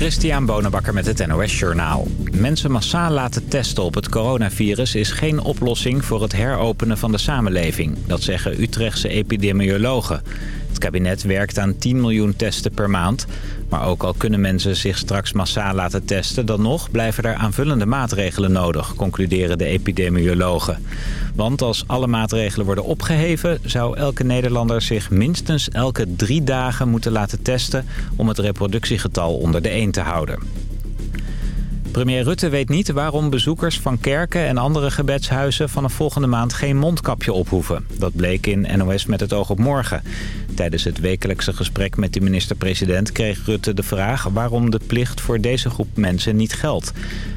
Christian Bonenbakker met het NOS Journaal. Mensen massaal laten testen op het coronavirus is geen oplossing voor het heropenen van de samenleving. Dat zeggen Utrechtse epidemiologen. Kabinet werkt aan 10 miljoen testen per maand. Maar ook al kunnen mensen zich straks massaal laten testen... dan nog blijven er aanvullende maatregelen nodig, concluderen de epidemiologen. Want als alle maatregelen worden opgeheven... zou elke Nederlander zich minstens elke drie dagen moeten laten testen... om het reproductiegetal onder de 1 te houden. Premier Rutte weet niet waarom bezoekers van kerken en andere gebedshuizen vanaf volgende maand geen mondkapje op hoeven. Dat bleek in NOS met het oog op morgen. Tijdens het wekelijkse gesprek met de minister-president kreeg Rutte de vraag waarom de plicht voor deze groep mensen niet geldt.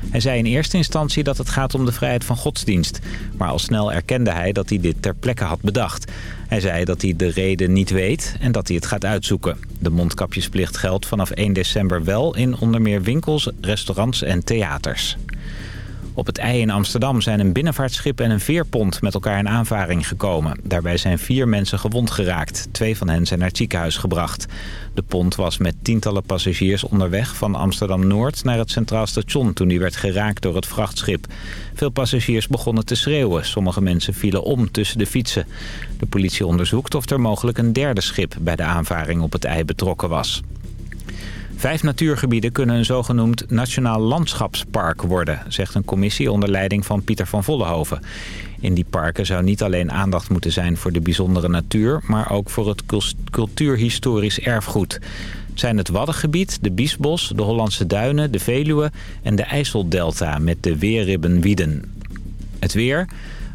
Hij zei in eerste instantie dat het gaat om de vrijheid van godsdienst. Maar al snel erkende hij dat hij dit ter plekke had bedacht. Hij zei dat hij de reden niet weet en dat hij het gaat uitzoeken. De mondkapjesplicht geldt vanaf 1 december wel in onder meer winkels, restaurants en theaters. Op het IJ in Amsterdam zijn een binnenvaartschip en een veerpont met elkaar in aanvaring gekomen. Daarbij zijn vier mensen gewond geraakt. Twee van hen zijn naar het ziekenhuis gebracht. De pont was met tientallen passagiers onderweg van Amsterdam-Noord naar het Centraal Station toen die werd geraakt door het vrachtschip. Veel passagiers begonnen te schreeuwen. Sommige mensen vielen om tussen de fietsen. De politie onderzoekt of er mogelijk een derde schip bij de aanvaring op het IJ betrokken was. Vijf natuurgebieden kunnen een zogenoemd Nationaal Landschapspark worden... zegt een commissie onder leiding van Pieter van Vollenhoven. In die parken zou niet alleen aandacht moeten zijn voor de bijzondere natuur... maar ook voor het cultuurhistorisch erfgoed. Zijn het Waddengebied, de Biesbos, de Hollandse Duinen, de Veluwe... en de IJsseldelta met de Weerribbenwieden. Het weer...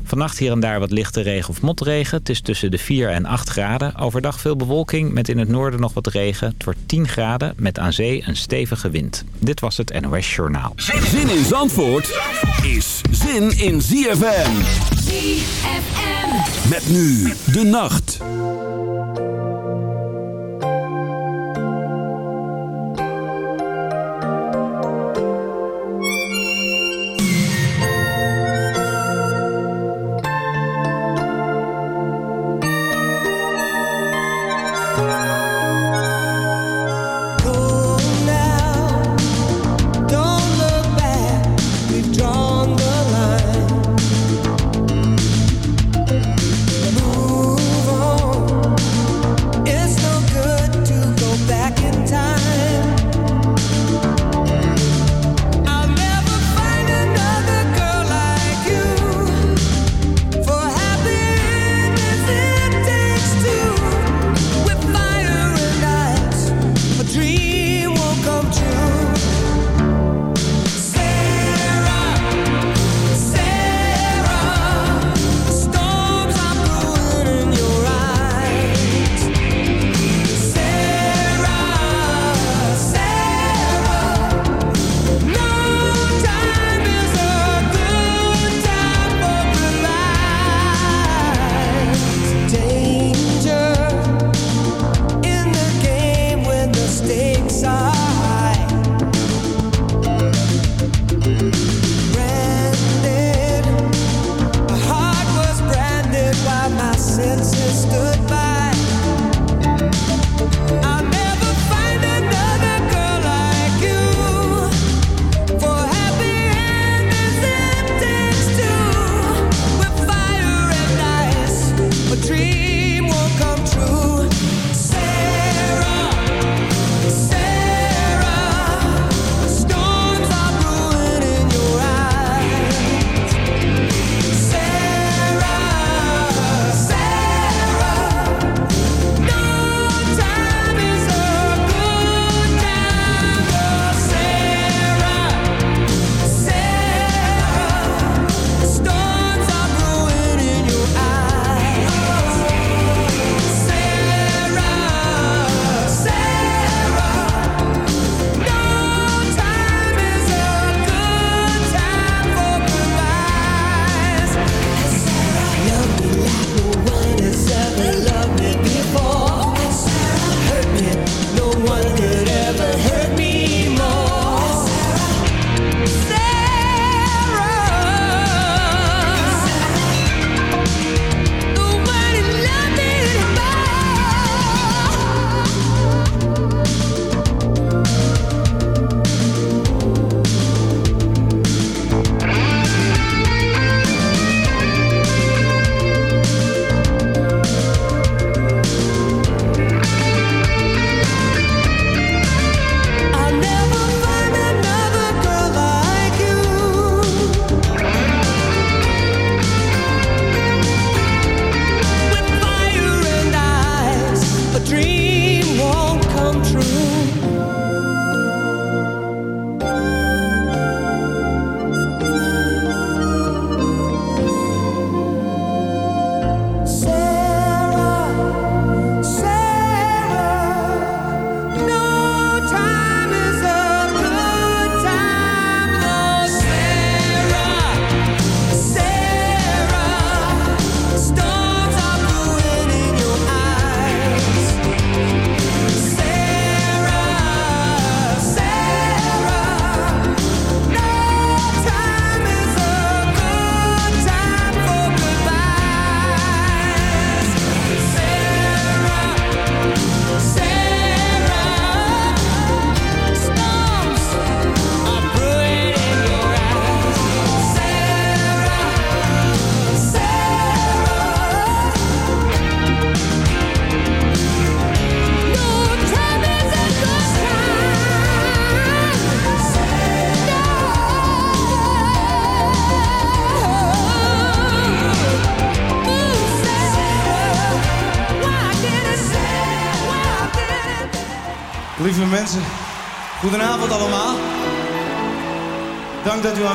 Vannacht hier en daar wat lichte regen of motregen. Het is tussen de 4 en 8 graden. Overdag veel bewolking met in het noorden nog wat regen. Het wordt 10 graden met aan zee een stevige wind. Dit was het NOS Journaal. Zin in Zandvoort is zin in ZFM. ZFM. Met nu de nacht.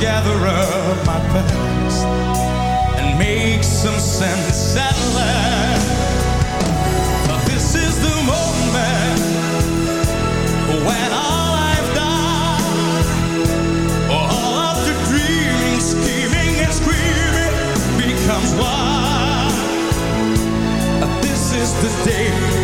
Gather up my past and make some sense at last. This is the moment when all I've done, all of the dreaming, scheming, and screaming becomes one. This is the day.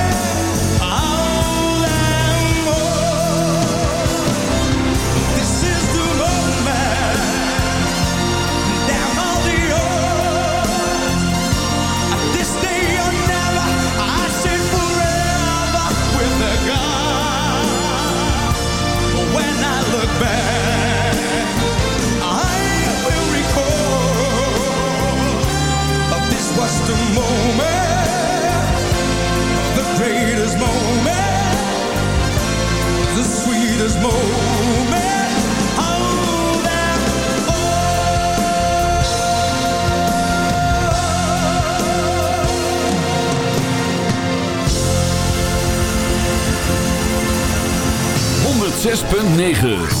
106.9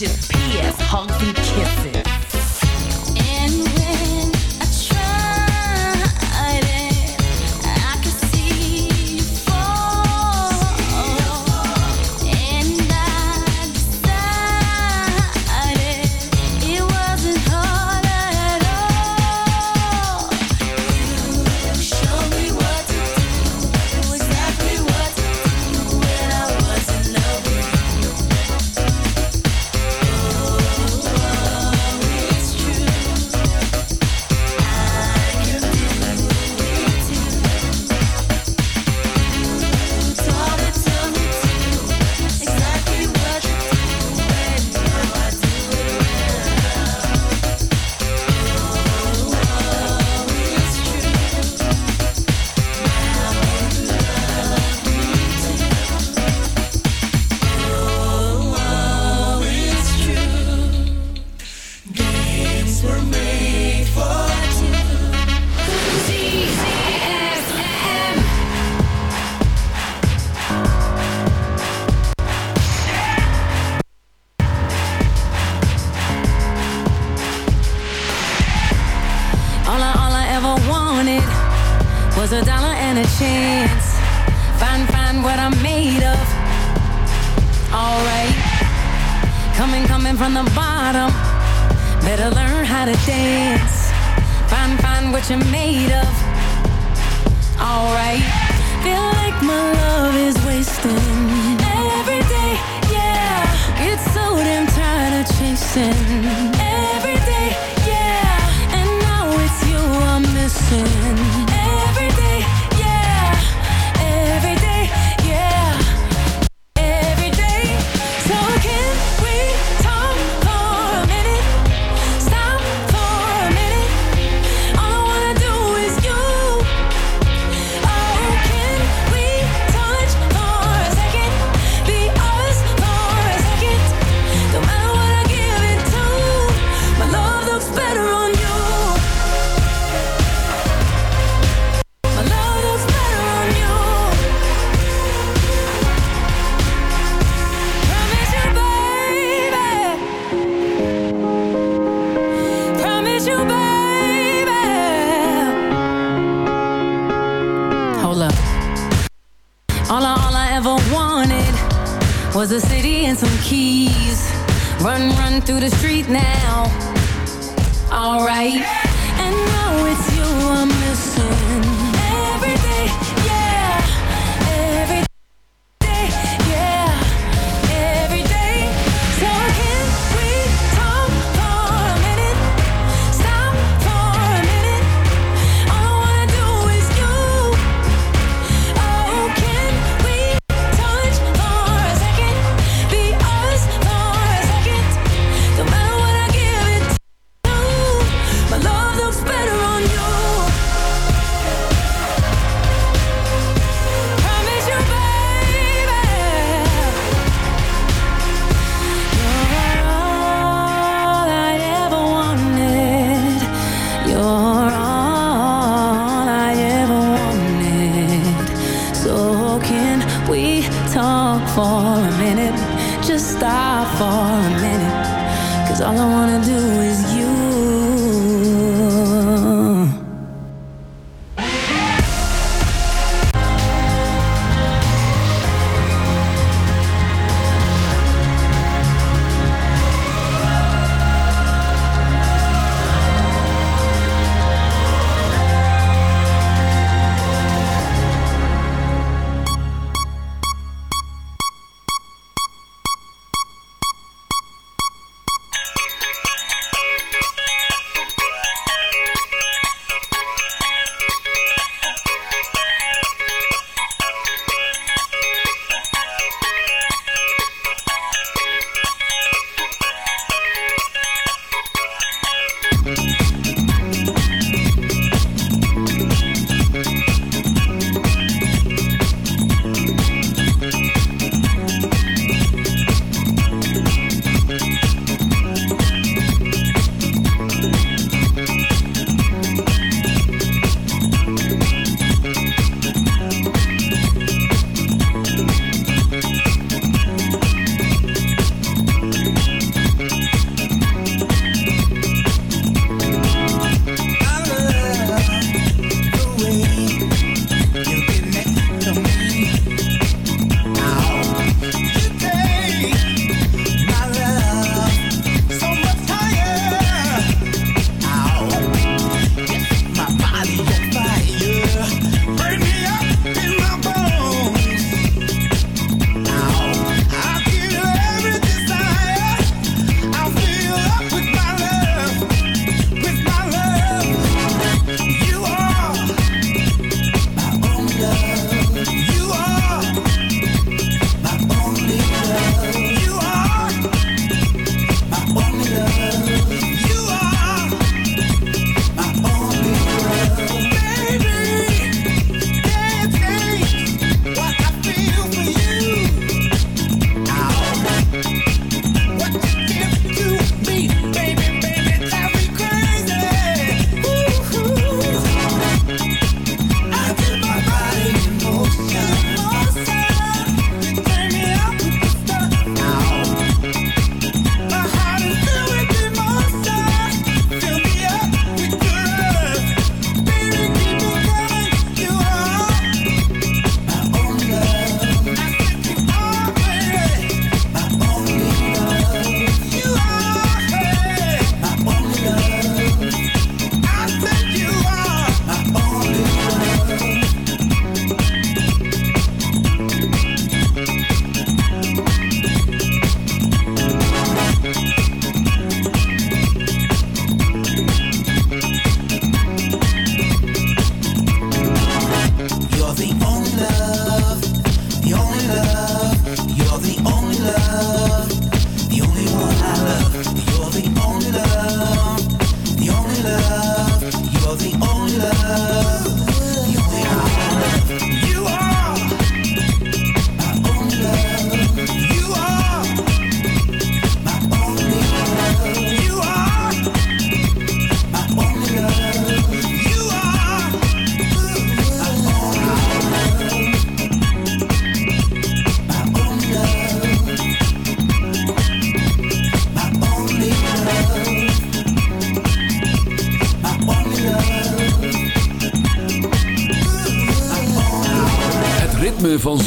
просит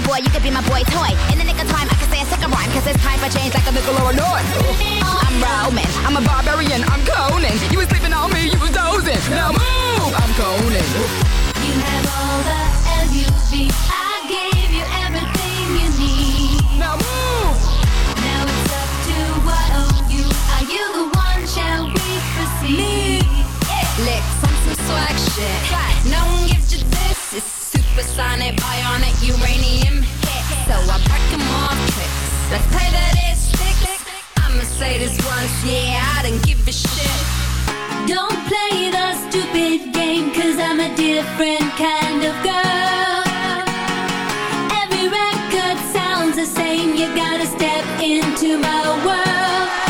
my boy, you could be my boy toy. In the nick of time, I can say a sick rhyme, cause it's time for change like a nickel or a north. I'm Roman, I'm a barbarian, I'm Conan. You was sleeping on me, you was dozing. Now move, I'm Conan. You have all the L-U-V, I gave you everything you need. Now move! Now it's up to you, are you the one, shall we proceed? Yeah. Licks on some swag shit, no one gives you this, it's supersonic, bionic, uranium did this once, yeah, I didn't give a shit. Don't play the stupid game, cause I'm a different kind of girl. Every record sounds the same, you gotta step into my world.